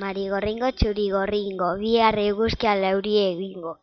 Marigorringo, txurigorringo, bihar eguzkia lauri egingo.